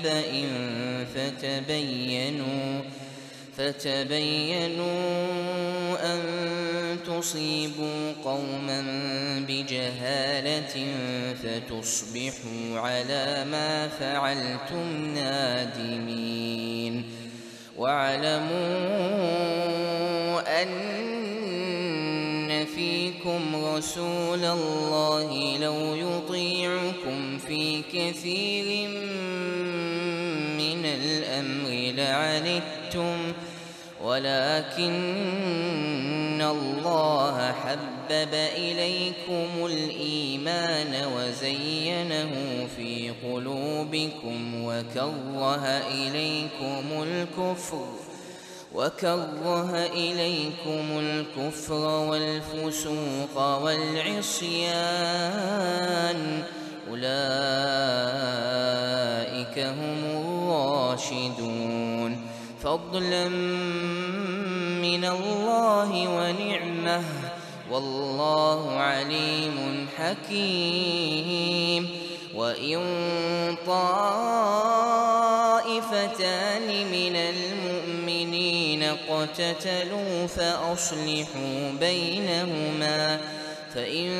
بنبأ فتبينوا فتبينوا أن تصيبوا قوما بجهالة فتصبحوا على ما فعلتم نادمين. واعلموا أن رسول الله لو يطيعكم في كثير من الأمر لعنتم ولكن الله حبب إليكم الإيمان وزينه في قلوبكم وكره إليكم الكفر. وكره إليكم الكفر والفسوق والعصيان أولئك هم الراشدون فضلا من الله ونعمه والله عليم حكيم وإن طائفتان من المؤمنين اقتتلوا فأصلحوا بينهما فإن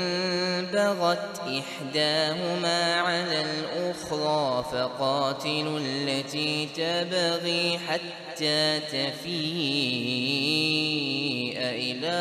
بغت إحداهما على الأخرى فقاتلوا التي تبغي حتى تفيء إلى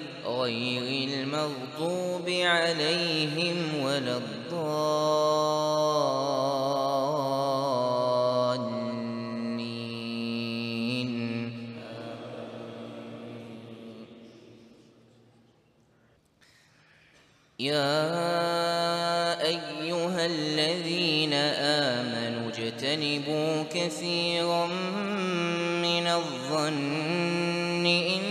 غير المغضوب عليهم ولا الضالين. يا أيها الذين آمنوا اجتنبوا كثيرا من الظن إن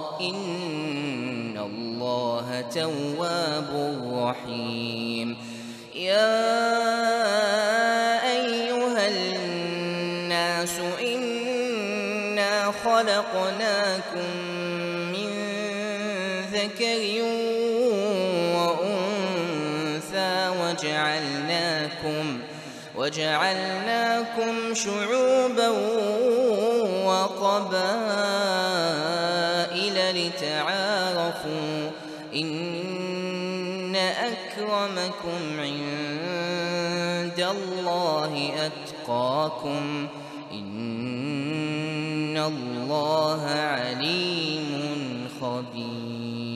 الله تواب رحيم يا أيها الناس إنا خلقناكم من ذكر وأنثى وجعلناكم وجعلناكم شعوبا وقبائل لتعارفوا إن أكرمكم عند الله أتقاكم إن الله عليم خبير